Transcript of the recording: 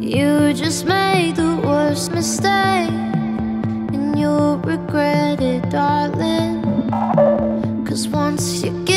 You just made the worst mistake, and you'll regret it, darling. Cause once you